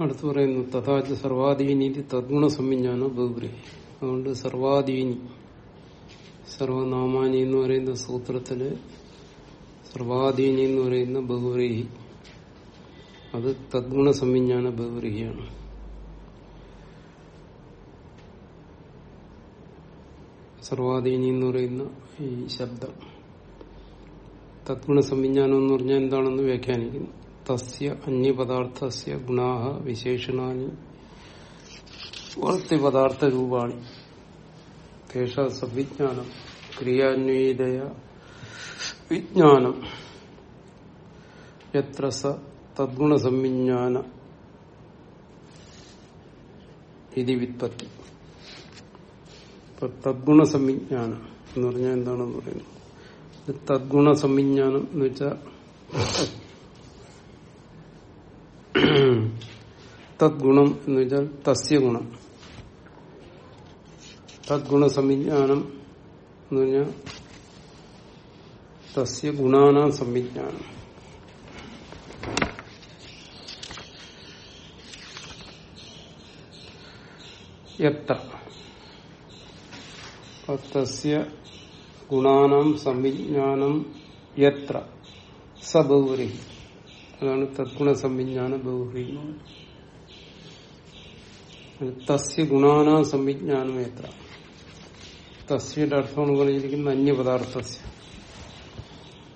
അടുത്ത് പറയുന്നു തഥാച സർവാധീനീതി തദ്ഗുണ സംവിജ്ഞാന ബഹുഗ്രഹി അതുകൊണ്ട് സർവാധീനി സർവനാമാനി എന്ന് പറയുന്ന സൂത്രത്തിൽ സർവാധീനി എന്ന് പറയുന്ന ബഹുബ്രീഹി അത് തദ്ഗുണ സംവിജ്ഞാന ബഹുബ്രീഹിയാണ് സർവാധീനി എന്ന് പറയുന്ന ഈ ശബ്ദം. തദ്ഗുണ സംവിജ്ഞാനം എന്ന് പറഞ്ഞാൽ എന്താണെന്ന് വ്യാഖ്യാനിക്കുന്നു. തസ്യ അന്യപദാർത്ഥസ്യ ഗുണാഹ വിശേഷണാനി. വർത്തിപദാർത്ഥ രൂപാണി തേഷ സവിജ്ഞാനം ക്രിയാന്വീതയ വിജ്ഞാനം. എത്ര സ തദ്ഗുണസംവിജ്ഞാന ഇതി വിത്പത്തി. ഇപ്പൊ തദ്ഗുണ സംവിജ്ഞാനം എന്ന് പറഞ്ഞാൽ എന്താണെന്ന് പറയുന്നത്? തദ്ഗുണസംവിജ്ഞാനം എന്ന് വെച്ചാൽ തദ്ഗുണം എന്ന് വെച്ചാൽ തസ്യ ഗുണം. തദ്ഗുണ സംവിജ്ഞാനം എന്ന് പറഞ്ഞാൽ തസ്യ ഗുണാനാം സംവിജ്ഞാനം. എത്ര തസ്യ ഗുണാനാം സംവിജ്ഞാനം എത്ര? സബൗരി അതാണ് തദ്ഗുണ സംവിജ്ഞാന ബൗഹി തസ്യ ഗുണാന സംവിജ്ഞാനം എത്ര? തസ്യയുടെ അർത്ഥമാണ് പറഞ്ഞിരിക്കുന്ന അന്യപദാർത്ഥസ്യ.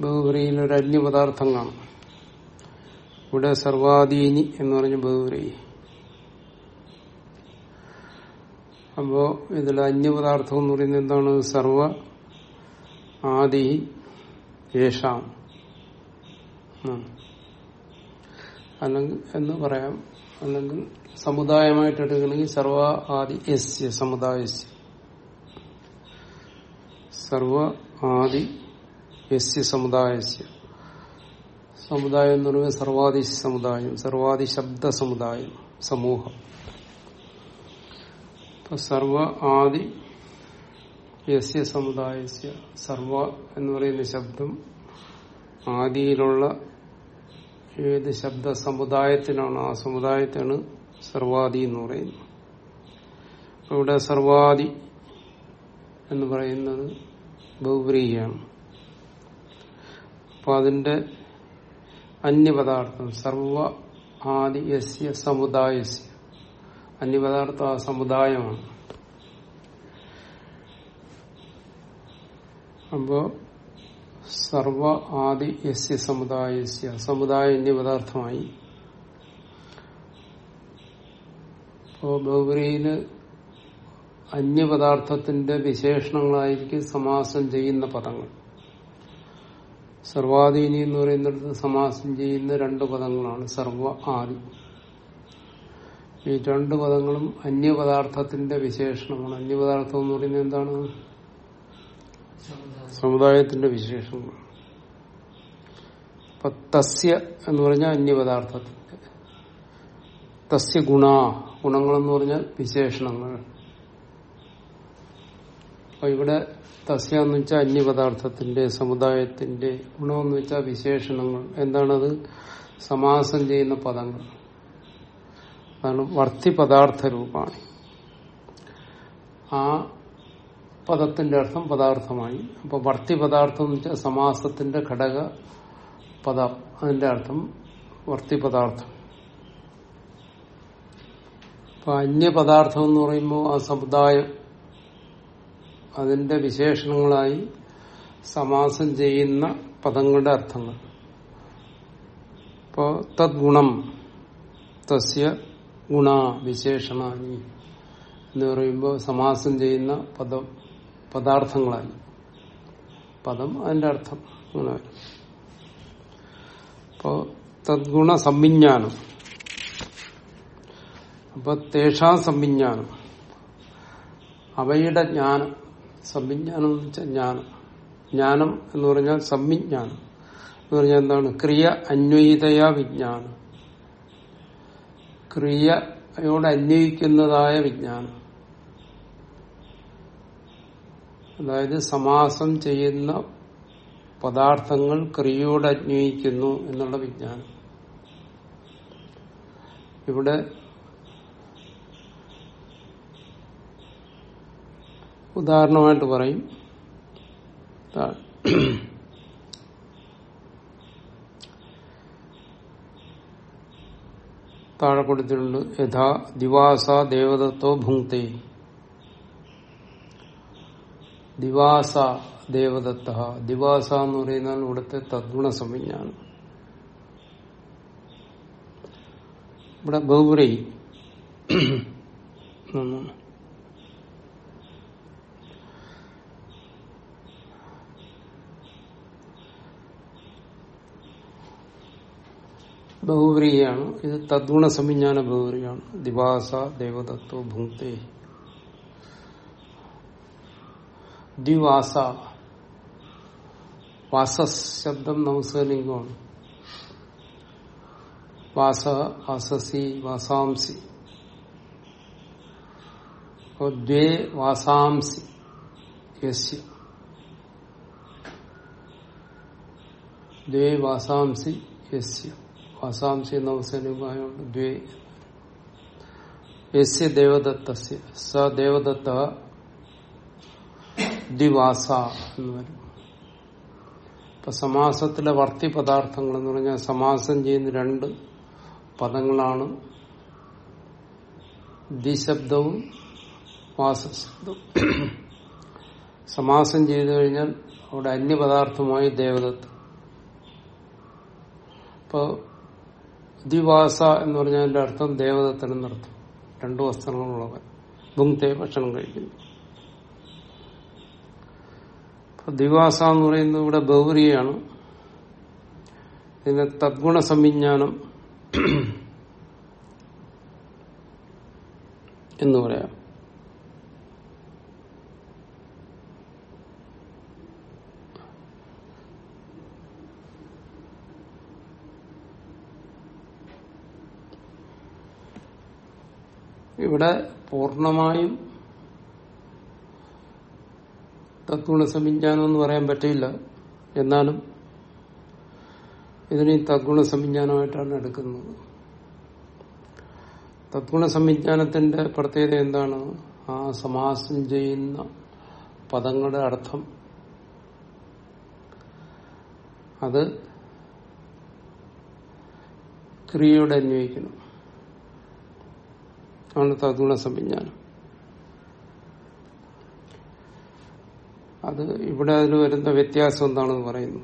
ബഹുവരിയിൽ ഒരു അന്യപദാർത്ഥം കാണും. ഇവിടെ സർവാധീനി എന്ന് പറഞ്ഞ ബഹുവരി. അപ്പോ ഇതിൽ അന്യപദാർത്ഥം എന്ന് പറയുന്നത് എന്താണ്? സർവ ആദി യേഷാം. അല്ലെങ്കിൽ എന്ന് പറയാം. അല്ലെങ്കിൽ സമുദായമായിട്ട് എടുക്കണമെങ്കിൽ സർവ ആദി എസ് സമുദായസ്യ സർവ ആദി എസ് സമുദായസ്യ സമുദായം എന്ന് പറയുന്നത് സർവാദി സമുദായം സർവാദി ശബ്ദ സമുദായം സമൂഹം. സർവ ആദി എസ് സമുദായസ്യ സർവ എന്ന് പറയുന്ന ശബ്ദം ആദിയിലുള്ള ഏത് ശബ്ദ സമുദായത്തിനാണ് ആ സമുദായത്താണ് സർവാദി എന്ന് പറയുന്നത്. ഇവിടെ സർവാദി എന്ന് പറയുന്നത് ബഹുബ്രീഹിയാണ്. അപ്പൊ അതിന്റെ അന്യപദാർത്ഥം സർവ ആദി യസ്യ സമുദായസ്യ. അന്യപദാർത്ഥം ആ സമുദായമാണ്. അപ്പോ സർവ ആദി യസ്യ സമുദായസ്യ. സമുദായ അന്യപദാർത്ഥമായി പദാർത്ഥമായി ബഹുബരിയിൽ അന്യപദാർത്ഥത്തിന്റെ വിശേഷണങ്ങളായിരിക്കും സമാസം ചെയ്യുന്ന പദങ്ങൾ. സർവാധീനി എന്ന് പറയുന്നിടത്ത് സമാസം ചെയ്യുന്ന രണ്ട് പദങ്ങളാണ്. സർവ ആദി. ഈ രണ്ട് പദങ്ങളും അന്യപദാർത്ഥത്തിന്റെ വിശേഷണമാണ്. അന്യപദാർത്ഥം എന്ന് പറയുന്നത് എന്താണ്? സമുദായത്തിന്റെ വിശേഷങ്ങൾ അപ്പൊ തസ്യ എന്ന് പറഞ്ഞാൽ അന്യപദാർത്ഥത്തിന്റെ തസ്യ ഗുണ ഗുണങ്ങളെന്ന് പറഞ്ഞാൽ വിശേഷണങ്ങൾ. അപ്പൊ ഇവിടെ തസ്യ എന്ന് വെച്ചാൽ അന്യപദാർത്ഥത്തിന്റെ സമുദായത്തിന്റെ ഗുണമെന്ന് വെച്ചാൽ വിശേഷണങ്ങൾ. എന്താണത്? സമാസം ചെയ്യുന്ന പദങ്ങൾ. അതാണ് വർത്തി പദാർത്ഥ രൂപമാണ് ആ പദത്തിന്റെ അർത്ഥം പദാർത്ഥമായി. അപ്പൊ വർത്തി പദാർത്ഥം എന്ന് വെച്ചാൽ സമാസത്തിന്റെ ഘടക പദം. അതിന്റെ അർത്ഥം വർത്തി പദാർത്ഥം. അപ്പൊ അന്യപദാർത്ഥം എന്ന് പറയുമ്പോൾ ആ സമുദായം അതിന്റെ വിശേഷണങ്ങളായി സമാസം ചെയ്യുന്ന പദങ്ങളുടെ അർത്ഥങ്ങൾ. ഇപ്പോ തദ്ഗുണം തസ്യ ഗുണ വിശേഷണാനി എന്ന് പറയുമ്പോൾ സമാസം ചെയ്യുന്ന പദം പദാർത്ഥങ്ങളായി പദം അതിന്റെ അർത്ഥം. അങ്ങനെ. അപ്പോ തദ്ഗുണ സംവിജ്ഞാനം. അപ്പൊ തേഷാ സംവിജ്ഞാനം. അവയുടെ ജ്ഞാനം. സംവിജ്ഞാനം എന്ന് വെച്ചാൽ ജ്ഞാനം. ജ്ഞാനം എന്ന് പറഞ്ഞാൽ സംവിജ്ഞാനം. എന്ന് പറഞ്ഞാൽ എന്താണ്? ക്രിയ അന്വയിതയാ വിജ്ഞാനം. ക്രിയയോട് അന്വയിക്കുന്നതായ വിജ്ഞാനം. അതായത് സമാസം ചെയ്യുന്ന പദാർത്ഥങ്ങൾ ക്രിയയോട് അന്വയിക്കുന്നു എന്നുള്ള വിജ്ഞാനം. ഇവിടെ ഉദാഹരണമായിട്ട് പറയും. താഴെ കൊടുത്തിട്ടുണ്ട് യഥാ ദിവാസ ദേവദത്തോ ഭുങ്ക്തേ. ദിവാസ ദേവദത്ത. ദിവാസ എന്ന് പറയുന്നത് ഇവിടുത്തെ തദ്ഗുണ സംവിജ്ഞാനം ഇവിടെ ഗൗരി. ബഹുവ്രീയാണ് ഇത് തദ്ഗുണ സംവിജ്ഞാന ബഹുവ്രീയാണ് ദിവാസ ദേവതത്വ ഭുങ്ക്തേ. ദ്വിവാസ വാസസ് ശബ്ദം നമസ്കലിംഗമാണ് വാസ വാസസി വാസാംസി അപ്പോ ദ്വേ വാസാംസി യസ്യ ദ്വേ വാസാംസി യസ്യ വാസാംസി നവസലിംഗമായോണ്ട് ദ്വേ യസ്യ ദേവദത്തസ്യ സ ദേവദത്ത ദ്വിവാസ എന്ന് വരും. ഇപ്പൊ സമാസത്തിലെ വർത്തി പദാർത്ഥങ്ങൾ എന്ന് പറഞ്ഞാൽ സമാസം ചെയ്യുന്ന രണ്ട് പദങ്ങളാണ് ദ്വിശബ്ദവും വാസശബ്ദവും. സമാസം ചെയ്തു കഴിഞ്ഞാൽ അവിടെ അന്യപദാർത്ഥമായി ദേവദത്ത്. ഇപ്പൊ ദിവാസ എന്ന് പറഞ്ഞാൽ അതിന്റെ അർത്ഥം ദേവദത്തൻ എന്നർത്ഥം. രണ്ടു വസ്ത്രങ്ങളുള്ളവൻ. ഭുങ്ക്തെ ഭക്ഷണം കഴിക്കുന്നു അപ്പൊ ദിവാസ എന്ന് പറയുന്നത് ഇവിടെ ബൗറിയാണ് ഇതിന് തദ്ഗുണ സംവിജ്ഞാനം എന്ന് പറയാം. ഇവിടെ പൂർണമായും തത്ഗുണ സംവിജ്ഞാനം എന്ന് പറയാൻ പറ്റില്ല. എന്നാലും ഇതിനെ തദ്ഗുണ സംവിജ്ഞാനമായിട്ടാണ് എടുക്കുന്നത്. തദ്ഗുണ സംവിജ്ഞാനത്തിന്റെ പ്രത്യേകത എന്താണ്? ആ സമാസം ചെയ്യുന്ന പദങ്ങളുടെ അർത്ഥം. അത് ക്രിയയോടെ അന്വയിക്കണം. ആണ് തദ്ഗുണ സംവിജ്ഞാനം അത് ഇവിടെ അതിൽ വരുന്ന വ്യത്യാസം എന്താണെന്ന് പറയുന്നു.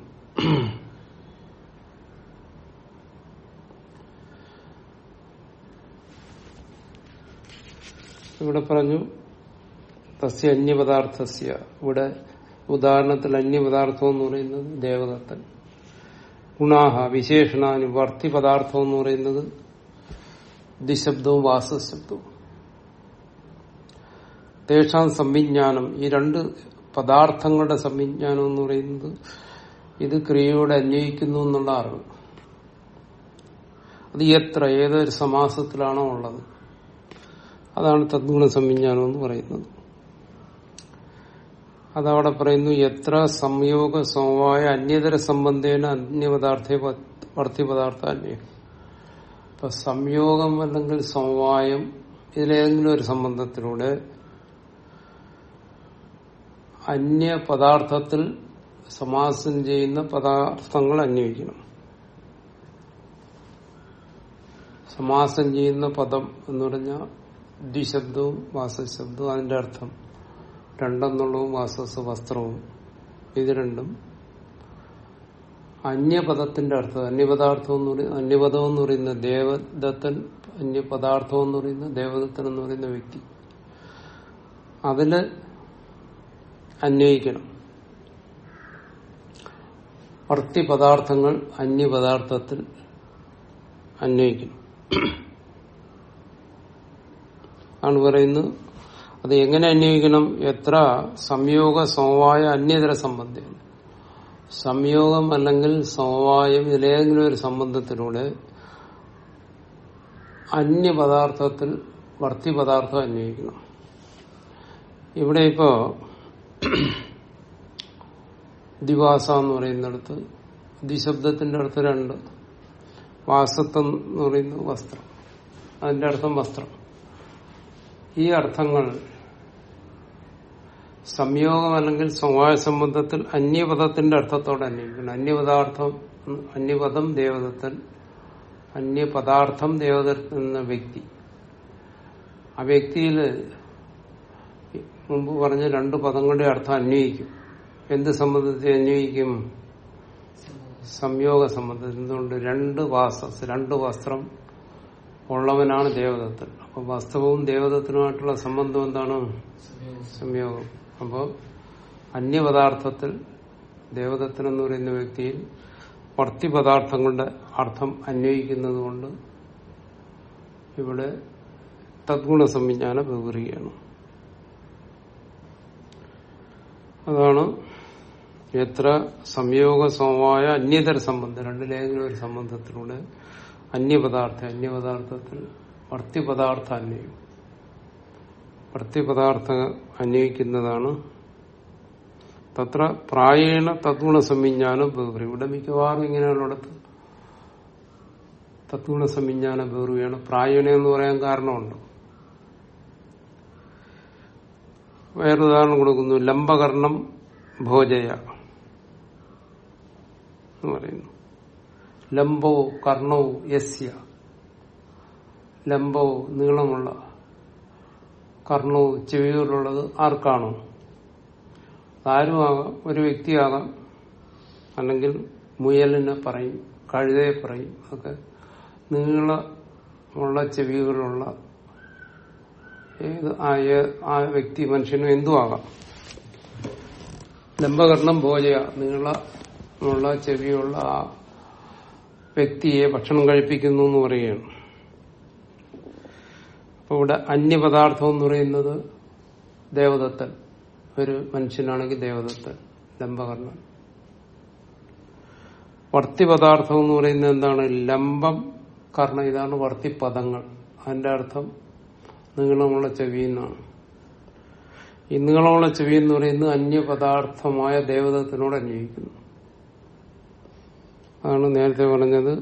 ഇവിടെ പറഞ്ഞു തസ്യ അന്യപദാർത്ഥസ്യ. ഇവിടെ ഉദാഹരണത്തിൽ അന്യപദാർത്ഥം എന്ന് പറയുന്നത് ദേവദത്തൻ. ഗുണാഹ വിശേഷണാനു വർത്തി പദാർത്ഥം എന്ന് പറയുന്നത് ദിശബ്ദവും വാസശബ്ദവും. തേഷാം സംവിജ്ഞാനം ഈ രണ്ട് പദാർത്ഥങ്ങളുടെ സംവിജ്ഞാനം എന്ന് പറയുന്നത് ഇത് ക്രിയയോടെ അന്വയിക്കുന്നു എന്നുള്ള അറിവ്. അത് എത്ര ഏതൊരു സമാസത്തിലാണോ ഉള്ളത്. അതാണ് തദ്ഗുണ സംവിജ്ഞാനം എന്ന് പറയുന്നത്. അതവിടെ പറയുന്നു എത്ര സംയോഗ സമവായ അന്യതര സംബന്ധേന അന്യപദാർത്ഥ വർത്തിപദാർത്ഥ അന്യം ഇപ്പൊ സംയോഗം അല്ലെങ്കിൽ സമവായം ഇതിലേതെങ്കിലും ഒരു സംബന്ധത്തിലൂടെ അന്യ പദാർത്ഥത്തിൽ സമാസം ചെയ്യുന്ന പദാർത്ഥങ്ങൾ അന്വയിക്കണം സമാസം ചെയ്യുന്ന പദം എന്ന് പറഞ്ഞാൽ ദ്വിശബ്ദവും വാസശബ്ദവും അതിന്റെ അർത്ഥം. രണ്ടെന്നുള്ളതും വാസസ് വസ്ത്രവും. ഇത് രണ്ടും. അന്യപദത്തിന്റെ അർത്ഥം അന്യപദാർത്ഥം എന്ന് പറയുന്ന അന്യപദം എന്ന് പറയുന്ന ദേവദത്തൻ അന്യപദാർത്ഥം എന്ന് പറയുന്ന ദേവദത്തൻ എന്ന് പറയുന്ന വ്യക്തി. അതിൽ അന്വയിക്കണം. വർത്തി പദാർത്ഥങ്ങൾ അന്യപദാർത്ഥത്തിൽ അന്വയിക്കണം. ആണ് പറയുന്നത്. അത് എങ്ങനെ അന്വയിക്കണം? എത്ര സംയോഗ സമവായ അന്യതര സംബന്ധം സംയോഗം അല്ലെങ്കിൽ സമവായം ഇതിലേതെങ്കിലും ഒരു സംബന്ധത്തിലൂടെ അന്യപദാർത്ഥത്തിൽ വർത്തി പദാർത്ഥം അന്വയിക്കണം. ഇവിടെ ഇപ്പോ ദിവാസ എന്ന് പറയുന്നിടത്ത് ദിശബ്ദത്തിന്റെ അടുത്ത് രണ്ട് വാസത്വം എന്ന് പറയുന്ന വസ്ത്രം. അതിന്റെ അർത്ഥം വസ്ത്രം. ഈ അർത്ഥങ്ങൾ സംയോഗം അല്ലെങ്കിൽ സ്വഭാവ സംബന്ധത്തിൽ അന്യപദത്തിന്റെ അർത്ഥത്തോടെ അന്വേഷിക്കണം അന്യപദാർത്ഥം അന്യപദം ദേവതത്തിൽ അന്യപദാർത്ഥം ദേവതത്തിൽ എന്ന വ്യക്തി. ആ വ്യക്തിയിൽ മുമ്പ് പറഞ്ഞ രണ്ട് പദങ്ങളുടെ അർത്ഥം അന്വയിക്കും. എന്ത് സംബന്ധത്തെ അന്വയിക്കും? സംയോഗ സംബന്ധത്തിൽ എന്തുകൊണ്ട്? രണ്ട് വാസസ് രണ്ട് വസ്ത്രം ഉള്ളവനാണ് ദേവദത്തൻ. അപ്പൊ വസ്ത്രവും ദേവദത്തനുമായിട്ടുള്ള സംബന്ധം എന്താണ്? സംയോഗം. അപ്പോൾ അന്യപദാർത്ഥത്തിൽ ദേവദത്തൻ എന്ന് പറയുന്ന വ്യക്തിയിൽ വർത്തിപദാർത്ഥങ്ങളുടെ അർത്ഥം അന്വയിക്കുന്നത് കൊണ്ട് ഇവിടെ തദ്ഗുണ സംവിജ്ഞാന ബഹുറിയാണ് അതാണ് എത്ര സംയോഗ സമവായ അന്യതര സംബന്ധം. രണ്ടിലേതെങ്കിലും ഒരു സംബന്ധത്തിലൂടെ അന്യപദാർത്ഥ അന്യപദാർത്ഥത്തിൽ വർത്തിപദാർത്ഥ അന്വയം. വർത്തിപദാർത്ഥ അന്വയിക്കുന്നതാണ്. തത്ര പ്രായേണ തദ്ഗുണ സംവിജ്ഞാനം ബഹുറി ഇവിടെ മിക്കവാറും ഇങ്ങനെയുള്ളിടത്ത് തദ്ഗുണ സംവിജ്ഞാന ബഹുറിയാണ് പ്രായണ എന്ന് പറയാൻ കാരണമുണ്ട്. വേറൊരു ഉദാഹരണം കൊടുക്കുന്നു. ലംബകർണം ഭോജയ എന്ന് പറയുന്നു. ലംബോ കർണോ യസ്യ. ലംബോ നീളമുള്ള കർണോ ചെവിയൂരുള്ളത് ആർക്കാണോ? ആരുമാകാം ഒരു വ്യക്തിയാകാം അല്ലെങ്കിൽ മുയലിനെ പറയും കഴുതയെ പറയും ഒക്കെ നീളമുള്ള ചെവികളുള്ള ഏത് ആ വ്യക്തി മനുഷ്യനും എന്തും ആകാം ലംബകർണം ഭോജയ നീളമുള്ള ചെവിയുള്ള ആ വ്യക്തിയെ ഭക്ഷണം കഴിപ്പിക്കുന്നു എന്ന് പറയുകയാണ്. അപ്പൊ ഇവിടെ അന്യപദാർത്ഥം എന്ന് പറയുന്നത് ദേവദത്തൻ. ഒരു മനുഷ്യനാണെങ്കിൽ ദേവദത്തൻ ലംബകർണൻ. വർത്തി പദാർത്ഥം എന്ന് പറയുന്നത് എന്താണ്? ലംബം കർണ ഇതാണ് വർത്തി പദങ്ങൾ അതിന്റെ അർത്ഥം നീളമുള്ള ചെവി എന്നാണ് ഈ നീളമുള്ള ചെവി എന്ന് പറയുന്നത് അന്യപദാർത്ഥമായ ദേവതത്തിനോട് അന്വയിക്കുന്നു അതാണ് നേരത്തെ പറഞ്ഞത്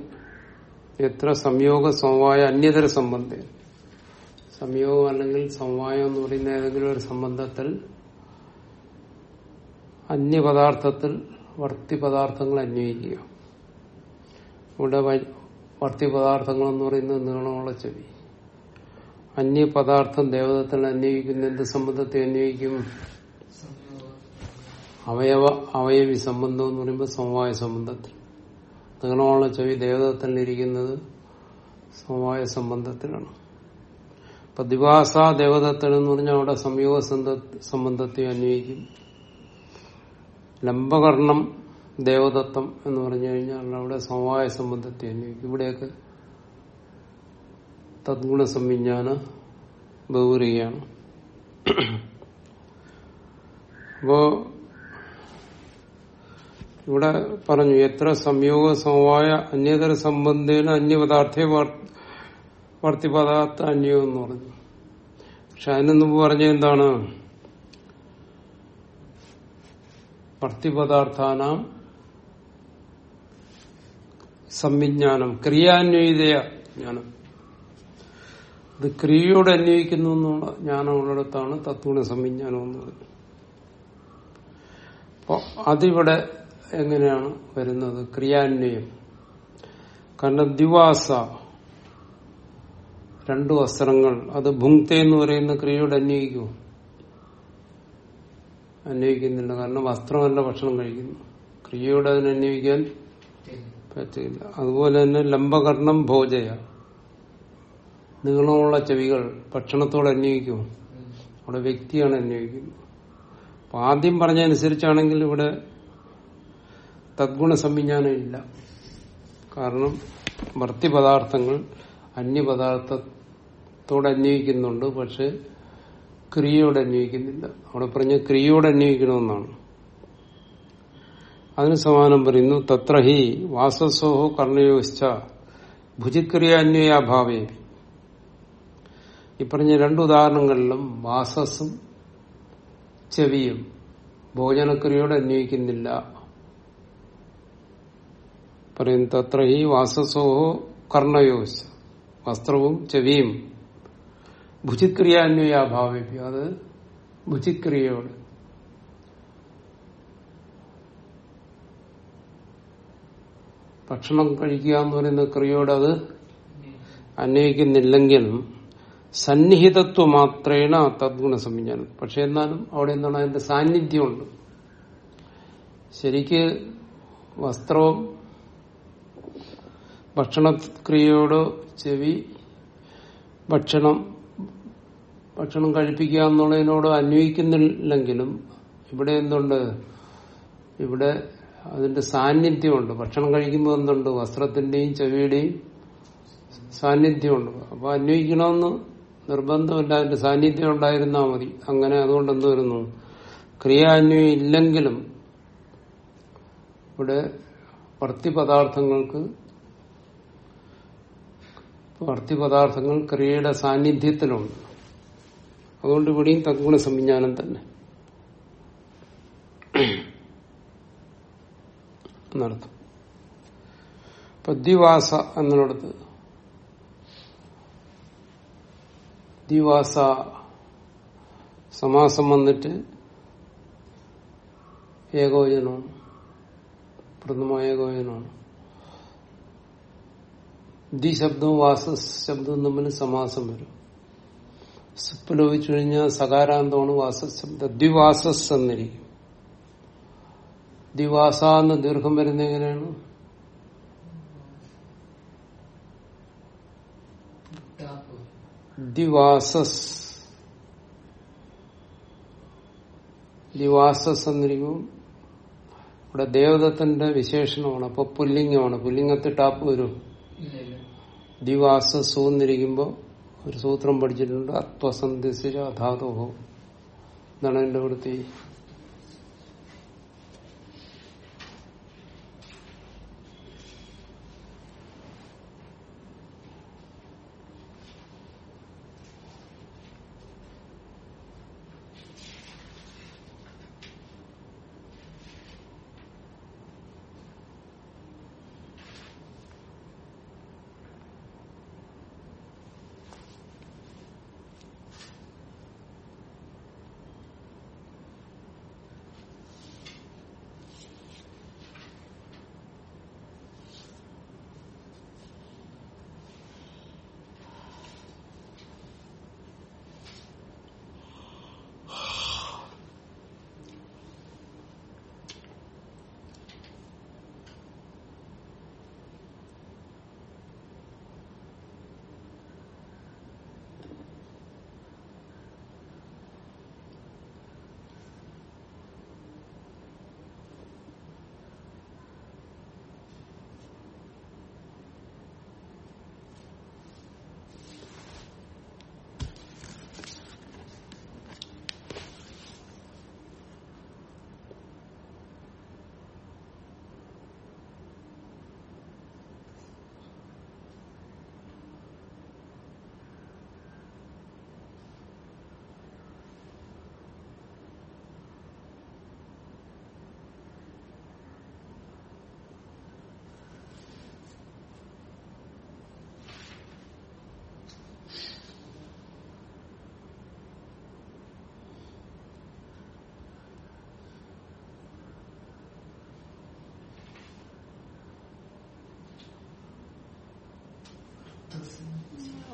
എത്ര സംയോഗ സമവായ അന്യതര സംബന്ധം. സംയോഗം അല്ലെങ്കിൽ സമവായം എന്ന് പറയുന്ന ഏതെങ്കിലും ഒരു സംബന്ധത്തിൽ അന്യപദാർത്ഥത്തിൽ വർത്തിപദാർത്ഥങ്ങൾ അന്വയിക്കുക ഇവിടെ വർത്തിപദാർത്ഥങ്ങൾ എന്ന് പറയുന്നത് നീളമുള്ള ചെവി. അന്യപദാർത്ഥം ദേവതത്തിൽ അന്വയിക്കുന്ന എന്ത് സംബന്ധത്തെ അന്വയിക്കും അവയവ അവയവി സംബന്ധം എന്ന് പറയുമ്പോൾ സമവായ സംബന്ധത്തിൽ. നീളമുള്ള ചെവി ദേവതത്തിൽ ഇരിക്കുന്നത് സമവായ സംബന്ധത്തിലാണ്. അപ്പൊ ദിവാസ ദേവതത്തിൽ എന്ന് പറഞ്ഞാൽ അവിടെ സംയോഗ സംബന്ധത്തെ അന്വയിക്കും ലംബകർണം ദേവതത്വം എന്ന് പറഞ്ഞു കഴിഞ്ഞാൽ അവിടെ സമവായ സംബന്ധത്തെ അന്വയിക്കും ഇവിടെയൊക്കെ തദ്ഗുണ സംവിജ്ഞാന ബഹുരിയാണ്. അപ്പോ ഇവിടെ പറഞ്ഞു എത്ര സംയോഗ സമവായ അന്യതര സംബന്ധേന അന്യപദാർത്ഥേ വർത്തിപദാർത്ഥ അന്യം എന്ന് പറഞ്ഞു. പക്ഷെ അതിന് പറഞ്ഞ എന്താണ്? വർത്തിപദാർത്ഥാനാം സംവിജ്ഞാനം ക്രിയാന്വയിതയ ജ്ഞാനം. ഇത് ക്രിയയോട് അന്വയിക്കുന്നു എന്നുള്ള ജ്ഞാനമുള്ളിടത്താണ് തത്വഗുണ സംവിജ്ഞാനം എന്ന് പറയുന്നത് അപ്പൊ അതിവിടെ എങ്ങനെയാണ് വരുന്നത്? ക്രിയാന്വയം. കാരണം ദിവാസ രണ്ടു വസ്ത്രങ്ങൾ അത് ഭുങ്ക്തെ എന്ന് പറയുന്ന ക്രിയയോട് അന്വയിക്കുമോ അന്വയിക്കുന്നില്ല. കാരണം വസ്ത്രമല്ല ഭക്ഷണം കഴിക്കുന്നു. ക്രിയയോട് അതിന് അന്വയിക്കാൻ പറ്റില്ല അതുപോലെ തന്നെ ലംബകർണം ഭോജയ. നീളമുള്ള ചെവികൾ ഭക്ഷണത്തോട് അന്വയിക്കുമോ അവിടെ വ്യക്തിയാണ് അന്വയിക്കുന്നത്. അപ്പൊ ആദ്യം പറഞ്ഞതനുസരിച്ചാണെങ്കിൽ ഇവിടെ തദ്ഗുണ സംവിജ്ഞാനം ഇല്ല കാരണം ഭർത്തിപദാർത്ഥങ്ങൾ അന്യപദാർത്ഥത്തോട് അന്വയിക്കുന്നുണ്ട് പക്ഷെ ക്രിയയോട് അന്വയിക്കുന്നില്ല. അവിടെ പറഞ്ഞ ക്രിയയോട് അന്വയിക്കണമെന്നാണ്. അതിന് സമാനം പറയുന്നു തത്രഹി വാസസോഹോ കർണയോശ്ച ഭുജിക്രിയാന്വയാഭാവേ ഈ പറഞ്ഞ രണ്ട് ഉദാഹരണങ്ങളിലും വാസസും ചെവിയും ഭോജനക്രിയയോട് അന്വയിക്കുന്നില്ല. പറയുന്നു തത്ര ഈ വാസസോഹോ കർണയോശ വസ്ത്രവും ചെവിയും ഭുജിക്രിയാന്വയാഭാവിക്കും അത് ഭുജിക്രിയയോട്. ഭക്ഷണം കഴിക്കുക എന്ന് പറയുന്ന ക്രിയയോട് അത് അന്വയിക്കുന്നില്ലെങ്കിലും സന്നിഹിതത്വ മാത്രേണ തദ്ഗുണ സംവിധാനം പക്ഷെ എന്നാലും അവിടെ എന്താണ് അതിന്റെ സാന്നിധ്യമുണ്ട്. ശരിക്ക് വസ്ത്രവും ഭക്ഷണക്രിയയോടോ ചെവി ഭക്ഷണം ഭക്ഷണം കഴിപ്പിക്കുക എന്നുള്ളതിനോട് അന്വയിക്കുന്നില്ലെങ്കിലും ഇവിടെ എന്തുണ്ട്? ഇവിടെ അതിന്റെ സാന്നിധ്യമുണ്ട്. ഭക്ഷണം കഴിക്കുമ്പോൾ എന്തുണ്ട്? വസ്ത്രത്തിന്റെയും ചെവിയുടെയും സാന്നിധ്യമുണ്ട്. അപ്പൊ അന്വയിക്കണമെന്ന് നിർബന്ധമില്ല അതിന്റെ സാന്നിധ്യം ഉണ്ടായിരുന്നാൽ മതി. അങ്ങനെ അതുകൊണ്ട് എന്ത് വരുന്നു? ക്രിയാന്വയം ഇല്ലെങ്കിലും ഇവിടെ വർത്തിപദാർത്ഥങ്ങൾക്ക് വർത്തിപദാർത്ഥങ്ങൾ ക്രിയയുടെ സാന്നിധ്യത്തിലുണ്ട്. അതുകൊണ്ട് ഇവിടെയും തദ്ഗുണ സംവിജ്ഞാനം തന്നെ. നടത്തും. പദ്യവാസ എന്നിടത്ത് ദിവാസ സമാസം വന്നിട്ട് ഏകോചനവും പ്രഥമ ഏകോചനമാണ്. ദി ശബ്ദവും വാസ ശബ്ദവും തമ്മിൽ സമാസം വരും. സുപ്പലോപിച്ചു കഴിഞ്ഞാൽ സകാരാന്തമാണ് വാസശബ്ദ ദ്വിവാസസ് എന്നിരിക്കും. ദ്വിവാസ എന്ന് ദീർഘം വരുന്ന എങ്ങനെയാണ്? ദിവാസസ്. ദിവാസസ് എന്നിരിക്കും. ഇവിടെ ദേവതത്തിന്റെ വിശേഷണമാണ്. അപ്പൊ പുല്ലിംഗമാണ്. പുല്ലിംഗത്തിൽ ടാപ്പ് വരും. ദിവാസസ് എന്നിരിക്കുമ്പോ ഒരു സൂത്രം പഠിച്ചിട്ടുണ്ട്. അത്വസന്ധിസിര അധാതോഹോ എന്താണ് എന്റെ ഇവിടുത്തെ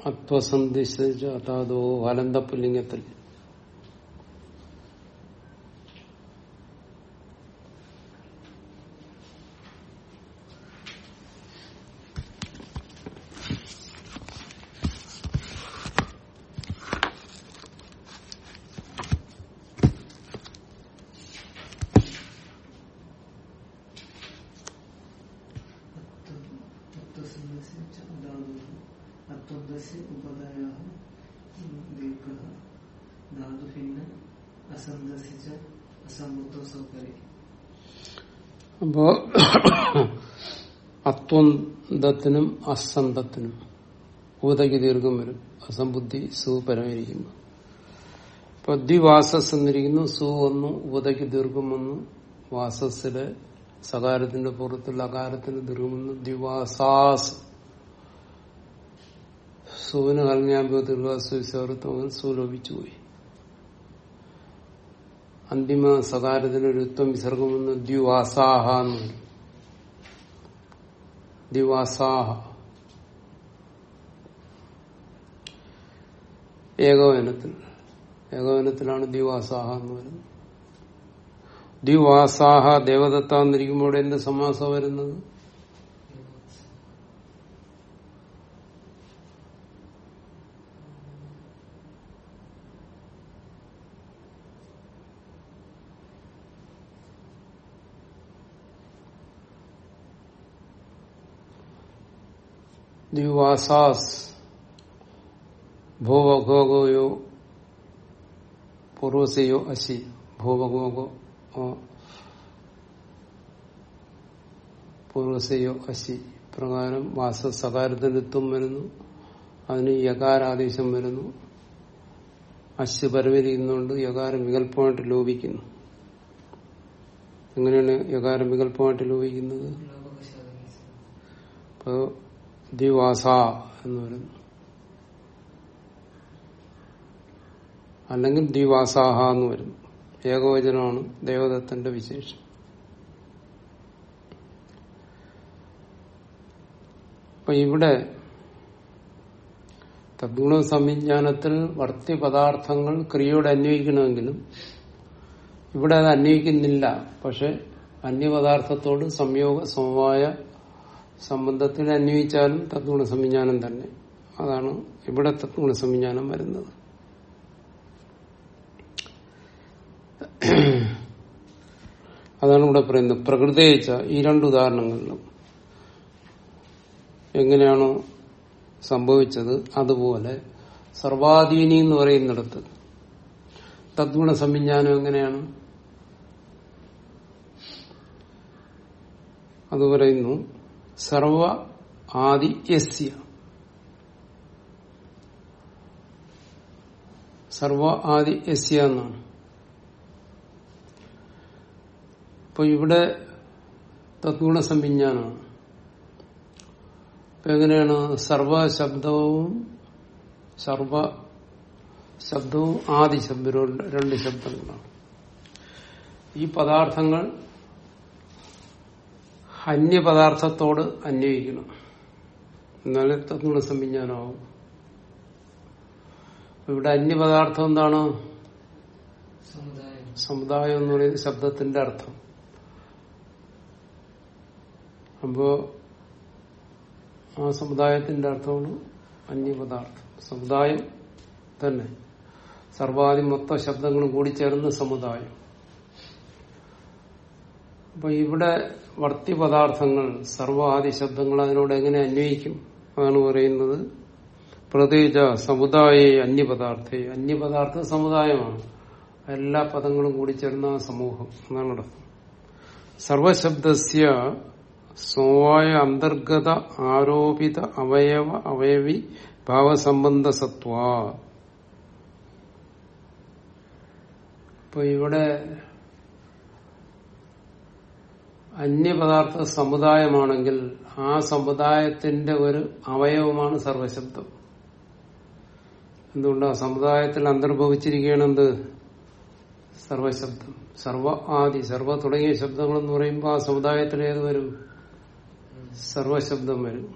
അത്വസന്ധിച്ച അതാതോ വലന്ത പുല്ലിംഗത്തിൽ അപ്പോ അത്വന്തത്തിനും അസന്തത്തിനും ഉപതയ്ക്ക് ദീർഘം വരും. അസംബുദ്ധി സു പരമായിരിക്കുന്നു ഇപ്പൊ ദ്വിവാസസ് എന്നിരിക്കുന്നു. സു വന്നു ഉപതയ്ക്ക് ദീർഘം വന്നു. വാസസ്സിലെ സകാരത്തിന്റെ പുറത്തുള്ള അകാരത്തിന് ദീർഘം വന്നു. ദ്വിവാസാസ് സൂവിന് ഹൽങ്യാഭ്യത്തിലുള്ള സുവിസർത്തം സുലോപിച്ചു പോയി അന്തിമ സകാരത്തിന് ഒരു ഉത്തം വിസർഗമെന്ന് ദ്യുവാസാഹ എന്ന് പറയും. ദ്യുവാസാഹ ഏകവനത്തിൽ ഏകവനത്തിലാണ് ദ്വിവാസാഹ എന്ന് പറയുന്നത്. ദ്വിവാസാഹ ദേവദത്ത എന്നിരിക്കുമ്പോൾ എന്റെ സമാസം വരുന്നത്? ദ്വിവാസാസ് ഭൂവഘോഗോയോ പൂർവസയോ അശി ഭൂവഘോഗോ പൂർവസയോ അശി പ്രകാരം വാസ സകാരത്തിനെത്തും വരുന്നു. അതിന് യകാരാദേശം വരുന്നു. അശ് പരവരിക്കുന്നുണ്ട് യകാരം വികല്പമായിട്ട് ലോപിക്കുന്നു. എങ്ങനെയാണ് യകാരം വികല്പമായിട്ട് ലോപിക്കുന്നത്? അപ്പോ ദ്വിവാസ എന്ന് പറയുന്നു. അല്ലെങ്കിൽ ദിവാസാഹ എന്ന് വരും ഏകവചനമാണ് ദേവദത്തന്റെ വിശേഷം. അപ്പൊ ഇവിടെ തദ്ഗുണ സംവിജ്ഞാനത്തിൽ വർത്തി പദാർത്ഥങ്ങൾ ക്രിയയോട് അന്വയിക്കണമെങ്കിലും ഇവിടെ അത് അന്വയിക്കുന്നില്ല. പക്ഷെ അന്യപദാർത്ഥത്തോട് സംയോഗ സമവായ സംബന്ധത്തിൽ അന്വയിച്ചാലും തത്വഗുണ സംവിജ്ഞാനം തന്നെ. അതാണ് ഇവിടെ തത്വഗുണ സംവിജ്ഞാനം വരുന്നത്. അതാണ് ഇവിടെ പറയുന്നത്. പ്രകൃതിച്ച ഈ രണ്ട് ഉദാഹരണങ്ങളിലും എങ്ങനെയാണോ സംഭവിച്ചത്? അതുപോലെ സർവാധീനി എന്ന് പറയുന്നിടത്ത് തദ്ഗുണ സംവിജ്ഞാനം എങ്ങനെയാണ്? അത് പറയുന്നു. സർവ ആദി യസ്യ. സർവ ആദി യസ്യ എന്നാണ്. അപ്പൊ ഇവിടെ തദ്ഗുണ സംവിജ്ഞാനമാണ്. അപ്പൊ എങ്ങനെയാണ്? സർവ ശബ്ദവും സർവ ശബ്ദവും ആദി ശബ്ദ രണ്ട് ശബ്ദങ്ങളാണ്. ഈ പദാർത്ഥങ്ങൾ അന്യപദാർത്ഥത്തോട് അന്വയിക്കണം എന്നാലേ തന്നുള്ള സംവിജ്ഞാനമാവും. ഇവിടെ അന്യപദാർത്ഥം എന്താണ്? സമുദായം. സമുദായം എന്ന് പറയുന്നത് ശബ്ദത്തിന്റെ അർത്ഥം. അപ്പോ ആ സമുദായത്തിന്റെ അർത്ഥമാണ് അന്യപദാർത്ഥം. സമുദായം തന്നെ. സർവാദി മൊത്ത ശബ്ദങ്ങളും കൂടി ചേർന്ന് സമുദായം. അപ്പൊ ഇവിടെ വർത്തി പദാർത്ഥങ്ങൾ സർവാദി ശബ്ദങ്ങൾ അതിനോട് എങ്ങനെ അന്വയിക്കും? അതാണ് പറയുന്നത് പ്രത്യേകിച്ച സമുദായ അന്യപദാർത്ഥേ. അന്യപദാർത്ഥ സമുദായമാണ്. എല്ലാ പദങ്ങളും കൂടി ചേർന്ന സമൂഹം. എന്നാണ് അർത്ഥം. സർവശബ്ദസ്യ സമവായ അന്തർഗത ആരോപിത അവയവ അവയവി ഭാവസംബന്ധ സത്വ ഇപ്പൊ ഇവിടെ അന്യപദാർത്ഥ സമുദായമാണെങ്കിൽ ആ സമുദായത്തിന്റെ ഒരു അവയവമാണ് സർവശബ്ദം. എന്തുകൊണ്ട് ആ സമുദായത്തിൽ അന്തർഭവിച്ചിരിക്കുകയാണെന്ത് സർവശബ്ദം? സർവ ആദി സർവ തുടങ്ങിയ ശബ്ദങ്ങൾ എന്ന് പറയുമ്പോൾ ആ സമുദായത്തിൽ ഏത് വരും? സർവശബ്ദം വരും.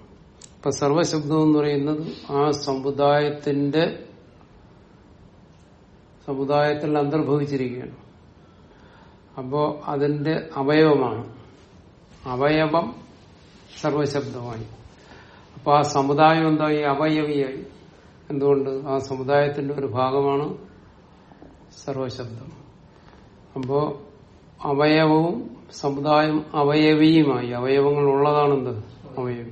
ഇപ്പൊ സർവശബ്ദം എന്ന് പറയുന്നത് ആ സമുദായത്തിന്റെ സമുദായത്തിൽ അന്തർഭവിച്ചിരിക്കുകയാണ്. അപ്പോ അതിന്റെ അവയവമാണ്. അവയവം സർവശബ്ദമായി. അപ്പൊ ആ സമുദായം എന്തായി അവയവിയായി. എന്തുകൊണ്ട്? ആ സമുദായത്തിന്റെ ഒരു ഭാഗമാണ് സർവശബ്ദം. അപ്പോ അവയവവും സമുദായം അവയവിയുമായി. അവയവങ്ങൾ ഉള്ളതാണെന്ത്? അവയവി.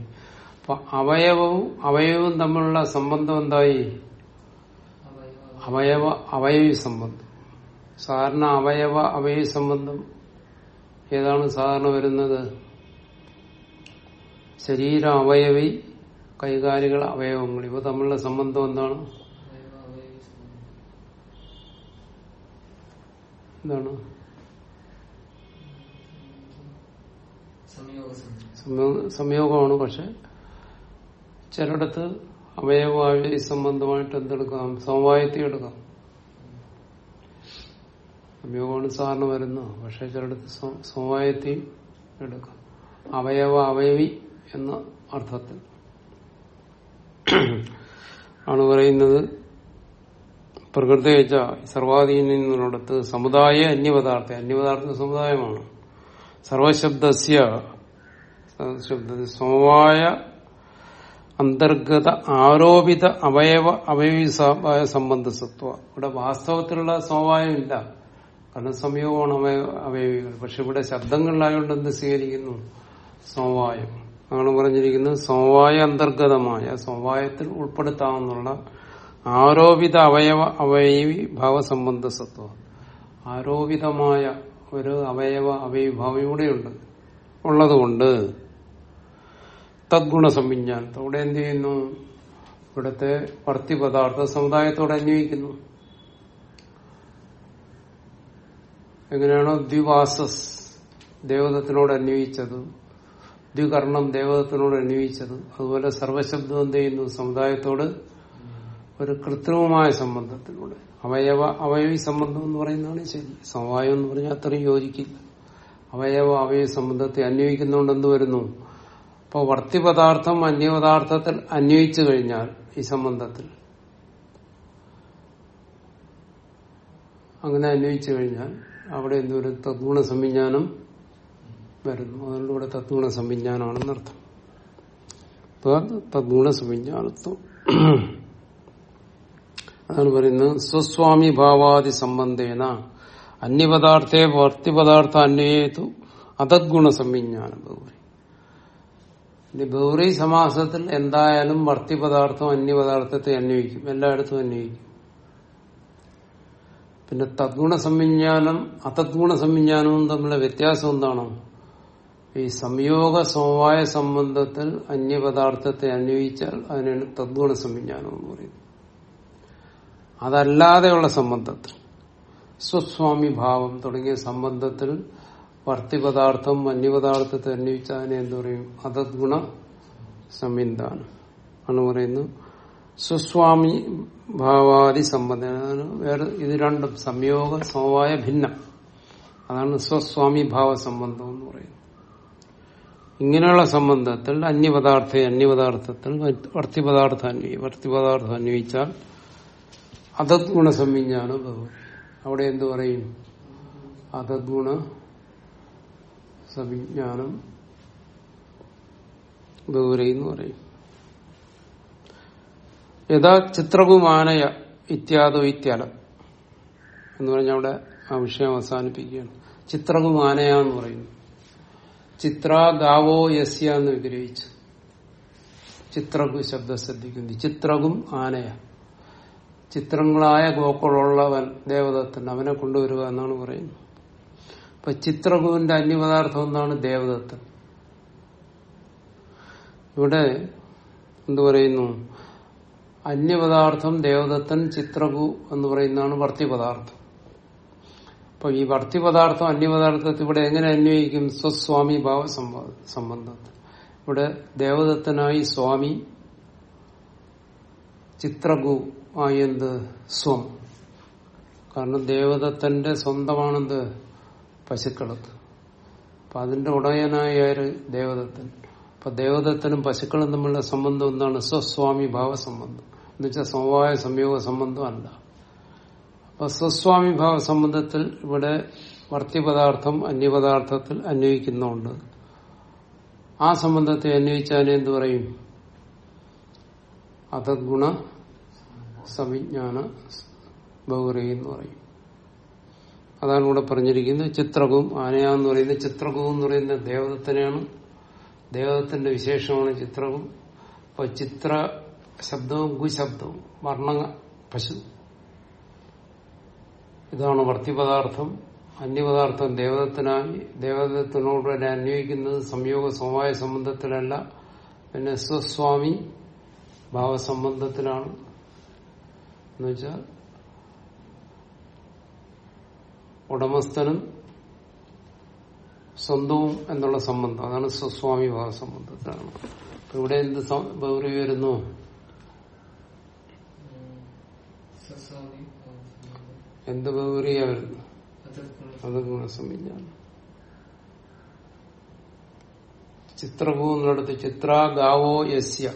അപ്പൊ അവയവവും അവയവവും തമ്മിലുള്ള സംബന്ധം എന്തായി? അവയവ അവയവ സംബന്ധം. സാധാരണ അവയവ അവയവി സംബന്ധം ഏതാണ് സാധാരണ വരുന്നത്? ശരീര അവയവി കൈകാലികൾ അവയവങ്ങൾ. ഇവ തമ്മിലുള്ള സംബന്ധം എന്താണ്. എന്താണ്? സംയോഗ. സംയോഗമാണ്. പക്ഷെ ചിലയിടത്ത് അവയവായ സംബന്ധമായിട്ട് എന്തെടുക്കാം? സമവായത്തി എടുക്കാം. സംയോഗമാണ് സാറിന് വരുന്നത് പക്ഷെ ചിലടത്ത് സമവായത്തി എടുക്കാം. അവയവ അവയവി എന്ന അർത്ഥത്തിൽ. ആണ് പറയുന്നത്. പ്രകൃതി വെച്ച സർവാധീനിന്നിടത്ത് സമുദായ അന്യപദാർത്ഥ അന്യപദാർത്ഥ സമുദായമാണ്. സർവശബ്ദസ്യ ശബ്ദ സമവായ അന്തർഗത ആരോപിത അവയവ അവയവി സംബന്ധസത്വ ഇവിടെ വാസ്തവത്തിലുള്ള സമവായമില്ല. കാരണം സംയോഗമാണ് അവയ അവയവികൾ പക്ഷെ ഇവിടെ ശബ്ദങ്ങളിലായോണ്ട് എന്ത് സ്വീകരിക്കുന്നു? സമവായം. അങ്ങനെ പറഞ്ഞിരിക്കുന്നത് സമവായ അന്തർഗതമായ സമവായത്തിൽ ഉൾപ്പെടുത്താവുന്ന ആരോപിത അവയവ അവയവി ഭാവസംബന്ധ സത്വ. ആരോപിതമായ ഒരു അവയവ അവയവിഭാവം ഇവിടെയുണ്ട് ഉള്ളതുകൊണ്ട് തദ്ഗുണ സംവിജ്ഞാനത്തോടെ എന്ത് ചെയ്യുന്നു? ഇവിടുത്തെ വർത്തിപദാർത്ഥ സമുദായത്തോടെ അന്വയിക്കുന്നു. എങ്ങനെയാണോ ദ്വിവാസസ് ദേവതത്തിനോട് അന്വയിച്ചത് ദ്വികർണം ദേവതത്തിനോട് അന്വയിച്ചത് അതുപോലെ സർവശബ്ദം എന്ത് ചെയ്യുന്നു? സമുദായത്തോട് ഒരു കൃത്രിമമായ സംബന്ധത്തിലൂടെ. അവയവ അവയവി സംബന്ധം എന്ന് പറയുന്നതാണ് ശരി. സമവായം എന്ന് പറഞ്ഞാൽ അത്രയും യോജിക്കില്ല. അവയവ അവയവ സംബന്ധത്തെ അന്വയിക്കുന്നതുകൊണ്ട് എന്ത് വരുന്നു? അപ്പോൾ വർത്തിപദാർത്ഥം അന്യപദാർത്ഥത്തിൽ അന്വയിച്ചു കഴിഞ്ഞാൽ ഈ സംബന്ധത്തിൽ അങ്ങനെ അന്വയിച്ചു കഴിഞ്ഞാൽ അവിടെ എന്തൊരു തദ്ഗുണ സംവിജ്ഞാനം വരുന്നു. അതുകൊണ്ട് ഇവിടെ തദ്ഗുണ സംവിജ്ഞാനമാണെന്നർത്ഥം തദ്ഗുണ സംവിജ്ഞാനത്വം. അതാണ് പറയുന്നത് സ്വസ്വാമി ഭാവാദി സംബന്ധേന അന്യപദാർത്ഥേ വർത്തിപദാർത്ഥ അന്വയേതു അതദ്ഗുണ സംവിജ്ഞാനം ബൗറി ബൗറി സമാസത്തിൽ എന്തായാലും വർത്തിപദാർത്ഥം അന്യപദാർത്ഥത്തെ അന്വയിക്കും. എല്ലായിടത്തും അന്വയിക്കും. പിന്നെ തദ്ഗുണ സംവിജ്ഞാനം അതദ്ഗുണ സംവിജ്ഞാനവും തമ്മിലെ വ്യത്യാസം എന്താണ്? ഈ സംയോഗ സമവായ സംബന്ധത്തിൽ അന്യപദാർത്ഥത്തെ അന്വയിച്ചാൽ അതിനാണ് തദ്ഗുണ സംവിജ്ഞാനം എന്ന് പറയുന്നത് അതല്ലാതെയുള്ള സംബന്ധത്തിൽ. സ്വസ്വാമി ഭാവം തുടങ്ങിയ സംബന്ധത്തിൽ വർത്തിപദാർത്ഥം അന്യപദാർത്ഥത്തെ അന്വയിച്ച അതിനെ എന്ത് പറയും? അതദ്ഗുണ സംവിധാനം ആണ് പറയുന്നത്. സ്വസ്വാമി ഭാവാദി സംബന്ധ വേറെ ഇത് രണ്ടും സംയോഗ സമവായ ഭിന്നം. അതാണ് സ്വസ്വാമി ഭാവ സംബന്ധം എന്ന് പറയുന്നത്. ഇങ്ങനെയുള്ള സംബന്ധത്തിൽ അന്യപദാർത്ഥ അന്യപദാർത്ഥത്തിൽ വർത്തിപദാർത്ഥം അന്വയി വർത്തിപദാർത്ഥം അന്വയിച്ചാൽ അതദ്ഗുണ സംവിജ്ഞാനം ബഹുരി അവിടെ എന്തു പറയും? അതദ്ഗുണ സംവിജ്ഞാനം ബഹുരി എന്ന് പറയും. യഥാ ചിത്രകുമാനയ ഇത്യാദോ ഇത്യാല എന്ന് പറഞ്ഞ അവിടെ ആ വിഷയം അവസാനിപ്പിക്കുകയാണ്. ചിത്രകുമാനയ എന്ന് പറയുന്നു. ചിത്ര ഗാവോ യസ്യ എന്ന് വിഗ്രഹിച്ചു ചിത്രകു ശബ്ദം ശ്രദ്ധിക്കുന്നു ചിത്രകും ആനയ. ചിത്രങ്ങളായ ഗോക്കളുള്ളവൻ ദേവദത്തൻ അവനെ കൊണ്ടുവരിക എന്നാണ് പറയുന്നത്. അപ്പൊ ചിത്രകുവിന്റെ അന്യപദാർത്ഥം എന്താണ് ദേവദത്തൻ. ഇവിടെ എന്തു പറയുന്നു? അന്യപദാർത്ഥം ദേവദത്തൻ ചിത്രകു എന്ന് പറയുന്നതാണ് വർത്തിപദാർത്ഥം. അപ്പൊ ഈ വർത്തിപദാർത്ഥം അന്യപദാർത്ഥത്തെ ഇവിടെ എങ്ങനെ അന്വയിക്കും? സ്വസ്വാമി ഭാവ സംബന്ധത്തിൽ ഇവിടെ ദേവദത്തനായി സ്വാമി ചിത്രകു ആയി സ്വം. കാരണം ദേവദത്തന്റെ സ്വന്തമാണെന്ത്? പശുക്കളത്ത്. അപ്പൊ അതിന്റെ ഉടയനായ ആര്? ദേവദത്തൻ. അപ്പൊ ദേവദത്തനും പശുക്കളും തമ്മിലുള്ള സംബന്ധം എന്താണ്? സ്വസ്വാമി ഭാവ സംബന്ധം. എന്ന് വെച്ചാൽ സമവായ സംയോഗ സംബന്ധം അല്ല. അപ്പൊ സ്വസ്വാമി ഭാവ സംബന്ധത്തിൽ ഇവിടെ വർത്തിപദാർത്ഥം അന്യപദാർത്ഥത്തിൽ അന്വയിക്കുന്നുണ്ട് ആ സംബന്ധത്തെ അന്വയിച്ചാൽ എന്തു പറയും? അതദ്ഗുണ സവിജ്ഞാന ബൗറി എന്ന് പറയും. അതാണ് ഇവിടെ പറഞ്ഞിരിക്കുന്നത് ചിത്രകവും ആനയാന്ന് പറയുന്നത് ചിത്രകവും എന്ന് പറയുന്നത് ദേവദത്തനെയാണ് ദേവദത്തിന്റെ വിശേഷമാണ് ചിത്രവും. അപ്പൊ ചിത്ര ശബ്ദവും ഗുശബ്ദവും വർണ പശു. ഇതാണ് വർത്തിപദാർത്ഥം. അന്യപദാർത്ഥം ദേവതത്തിനായി ദേവതത്തിനോട് തന്നെ അന്വയിക്കുന്നത് സംയോഗ സമവായ സംബന്ധത്തിലല്ല. പിന്നെ സ്വസ്വാമി ഭാവസംബന്ധത്തിലാണ്. എന്നുവെച്ചാൽ ഉടമസ്ഥനും സ്വന്തവും എന്നുള്ള സംബന്ധം. അതാണ് സ്വസ്വാമി ഭാവ സംബന്ധത്തിലാണ്. ഇവിടെ എന്ത് ഗൗരവി വരുന്നു? എന്ത് ഗൗരിയാ വരുന്നു അത് ഗുണസംവിജ്ഞാനം ചിത്രഭൂ എന്നിടത്ത് ചിത്ര ഗാവോ യസ്യ.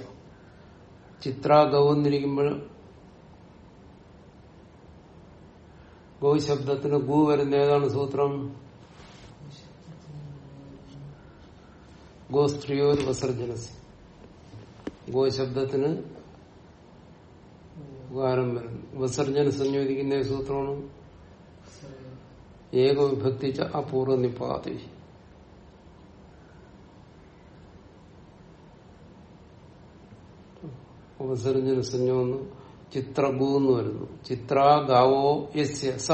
ചിത്ര ഗൗ എന്നിരിക്കുമ്പോൾ ഗോ ശബ്ദത്തിന് ഗു വരുന്ന ഏതാണ് സൂത്രം? ഗോ വസർജനസ്. വിസർജനസി ഗോ ശബ്ദത്തിന് ഉപകാരം വരുന്നു വിസർജന സംയോജിക്കുന്ന സൂത്രമാണ്. ഏകവിഭക്തിച്ച അപൂർവ നിപാതി. ഉപസർജന സംയോന്ന് ചിത്രഗു എന്ന് വരുന്നു. ചിത്ര ഗാവോ യസ്യ സ.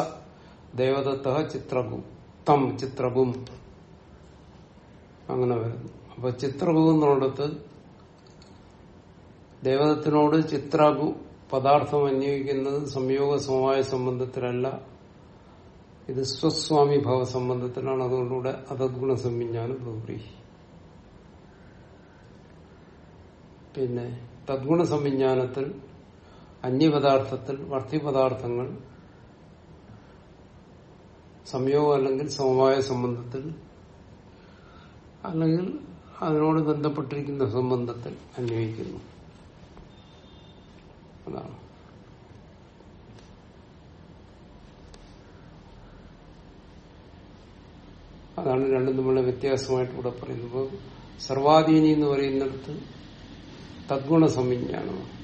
ദേവദത്ത ചിത്രഗു തം ചിത്രഗും അങ്ങനെ വരുന്നു. അപ്പൊ ചിത്രഗു എന്നുള്ളിടത്ത് ദേവതത്തിനോട് ചിത്രഗു പദാർത്ഥം അന്വയിക്കുന്നത് സംയോഗ സമവായ സംബന്ധത്തിലല്ല. ഇത് സ്വസ്വാമി ഭാവ സംബന്ധത്തിലാണ്. അതുകൊണ്ടുകൂടെ അതദ്ഗുണ സംവിജ്ഞാനം ബഹുറി പിന്നെ തദ്ഗുണ സംവിജ്ഞാനത്തിൽ അന്യപദാർത്ഥത്തിൽ വർത്തിപദാർത്ഥങ്ങൾ സംയോഗം അല്ലെങ്കിൽ സമവായ സംബന്ധത്തിൽ അല്ലെങ്കിൽ അതിനോട് ബന്ധപ്പെട്ടിരിക്കുന്ന സംബന്ധത്തിൽ അന്വയിക്കുന്നു അതാണ്. അതാണ് രണ്ടും തമ്മിലുള്ള വ്യത്യാസമായിട്ട് ഇവിടെ പറയുന്നത്. സർവാധീനി എന്ന് പറയുന്നിടത്ത് തദ്ഗുണ സംവിജ്ഞാനമാണ്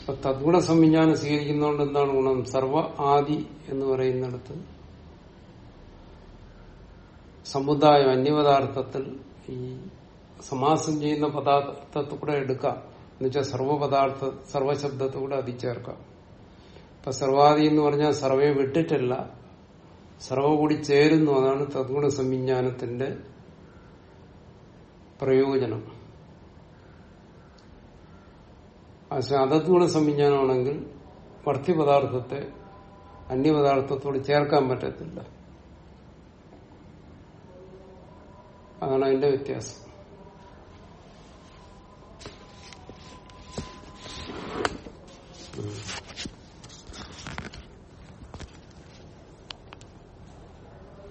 അപ്പൊ തദ്ഗുണ സംവിജ്ഞാനം സ്വീകരിക്കുന്നതുകൊണ്ട് എന്താണ് ഗുണം? സർവ ആദി എന്ന് പറയുന്നിടത്ത് സമുദായം അന്യപദാർത്ഥത്തിൽ ഈ സമാസം ചെയ്യുന്ന പദാർത്ഥത്തെ കൂടെ എടുക്കാം. എന്നുവെച്ചാൽ സർവപദാർത്ഥ സർവശബ്ദത്തെ കൂടെ അതിച്ചേർക്കാം. ഇപ്പൊ സർവാദി എന്ന് പറഞ്ഞാൽ സർവയെ വിട്ടിട്ടല്ല സർവ കൂടി ചേരുന്നു. അതാണ് തദ്ഗുണ സംവിജ്ഞാനത്തിന്റെ പ്രയോജനം. പക്ഷെ അതദ്ഗുണ സംവിജ്ഞാനമാണെങ്കിൽ വർത്തിപദാർത്ഥത്തെ അന്യപദാർത്ഥത്തോട് ചേർക്കാൻ പറ്റത്തില്ല. അതാണ് അതിന്റെ വ്യത്യാസം Mm-hmm.